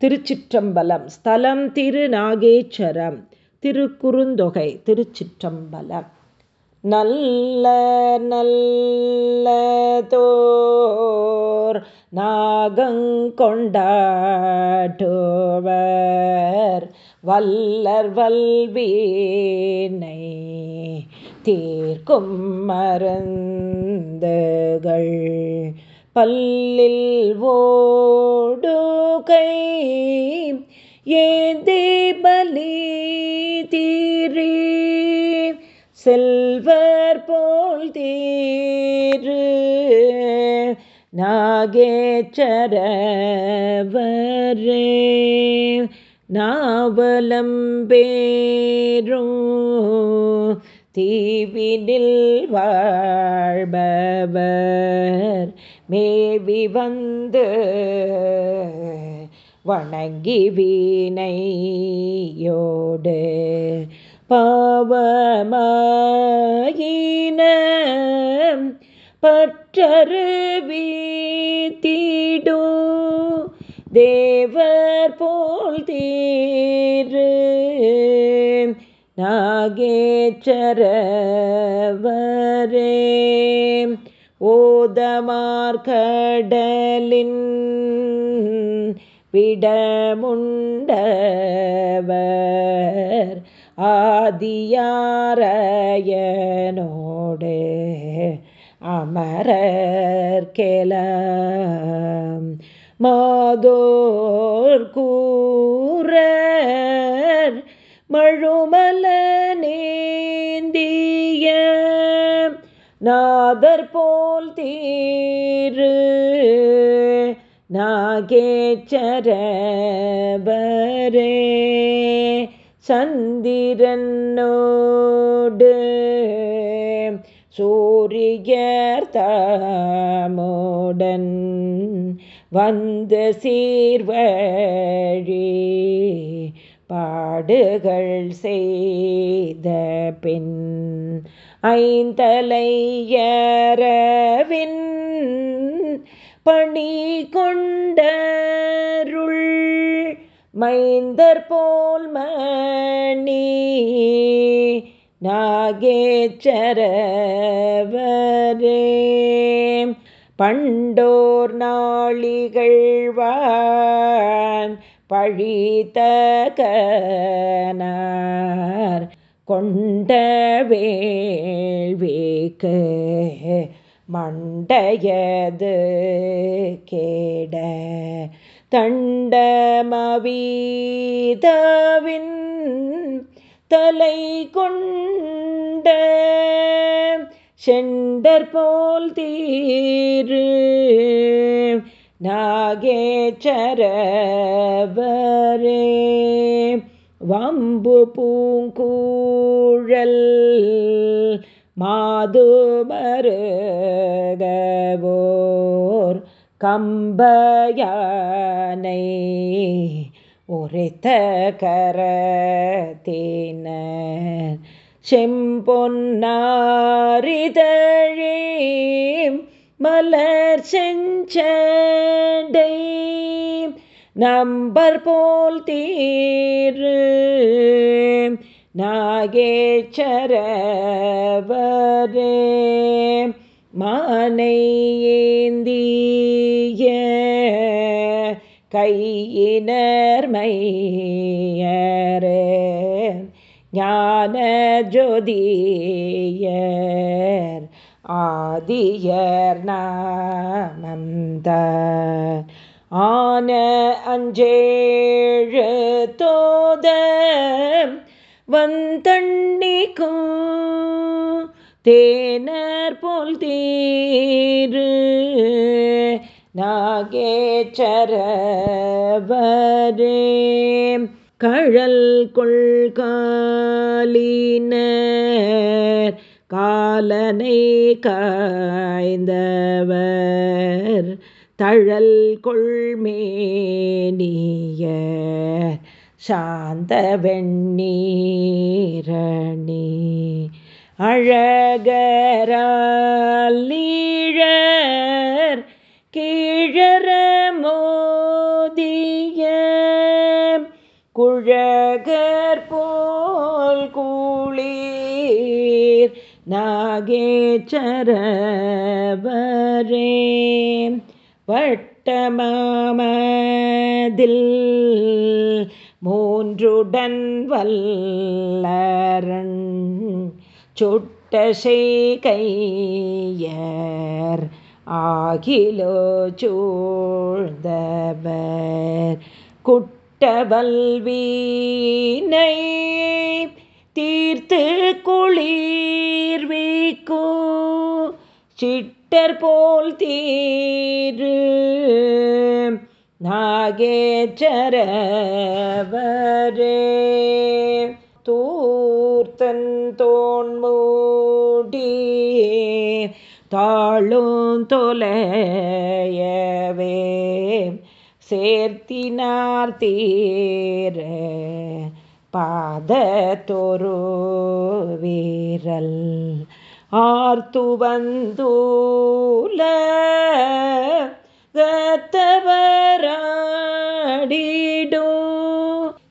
திருச்சிற்றம்பலம். ஸ்தலம் திருநாகேச்சரம். திருக்குறுந்தொகை திருச்சிற்றம்பலம். நல்ல நல்லதோர் நாகங்கொண்டாட்டுவர் வல்லர் வல்வீனை தீர்க்கும் மருந்துகள். பல்லில் ஓடுகை ஏந்தி பலி தீரி செல்வர் போல் தீரு நாகேச்சரவரே நாவலம் பேரும் தீவினில் வாழ்பவர். மேவி வந்து வணங்கி வீணையோடு பாவமாயின பற்றருவி தீடோ தேவர் போல் தீரு நாகேச்சரவரே. ஓதமார்கடலின் விடமுண்டவர் ஆதியாரையனோடு அமரர்கெலாம் மாதோர் கூற மழுமலை நாதர் போல் தீரு நாகேச்சரபரே சந்திரனோடு சூரியர் தாமுடன் வந்து சீர்வழி பாடுகள் செய்த பின் ஐந்தலையரவின் பணி கொண்டருள் மைந்தர் போல் மணி நாகேச்சரவரே. பண்டோர் நாளிகழ்வான் பழித்தகனார் கொண்ட வேள்விக்கு மண்டையது கேட தண்டமவீதவின் தலை கொண்ட செண்டர் போல் தீரு நாகேச்சரவரே. வம்பு பூங்கூழல் மாதுமருகவோர் கம்பயானை உரைத்த கரத்தினர். செம்பொன்னாரிதழி மலர் செஞ்சடை நம்பர் போல் தீரு. நாகேச்சரவரே மானை ஏந்திய கையினர் ஞான ஜோதியர் ஆதியர் நாமந்த ஆன அஞ்சேழு தோத வந்தண்ணிக்கும் தேனர் போல் தீரு. நாகேச்சரவரே கழல் கொள்காலினர் காலனை காய்ந்தவர். தழல் கொள்மேனியர் சாந்த வெண்ணீரணி. அழகரால் நீழர் கீழற மோதிய குழகர் போல் கூளீர் நாகேச்சரவரே. வட்டமாமதில் மூன்றுடன் வல்லரன் சுட்டசை கையர் ஆகிலோ சூழ்ந்தவர். குட்டவல்வீனை தீர்த்து குளிர்விக்கோ சிட்டர் போல் தீரு. நாகேச்சரவரே. தூர்த்தன் தோன்மூடி தாழும் தொலையவே. சேர்த்தினார் தீர பாதத்தொரு வீரல். ஆர்த்து வந்தூல கத்தவராடிடோ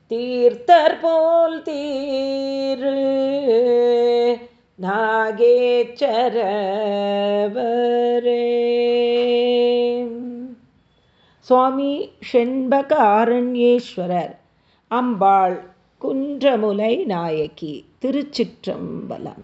தீர்த்தர் போல் தீரு நாகேச்சரவரே. சுவாமி ஷெண்பகாரண்யேஸ்வரர் அம்பாள் குன்றமுலை நாயகி திருச்சிற்றம்பலம்.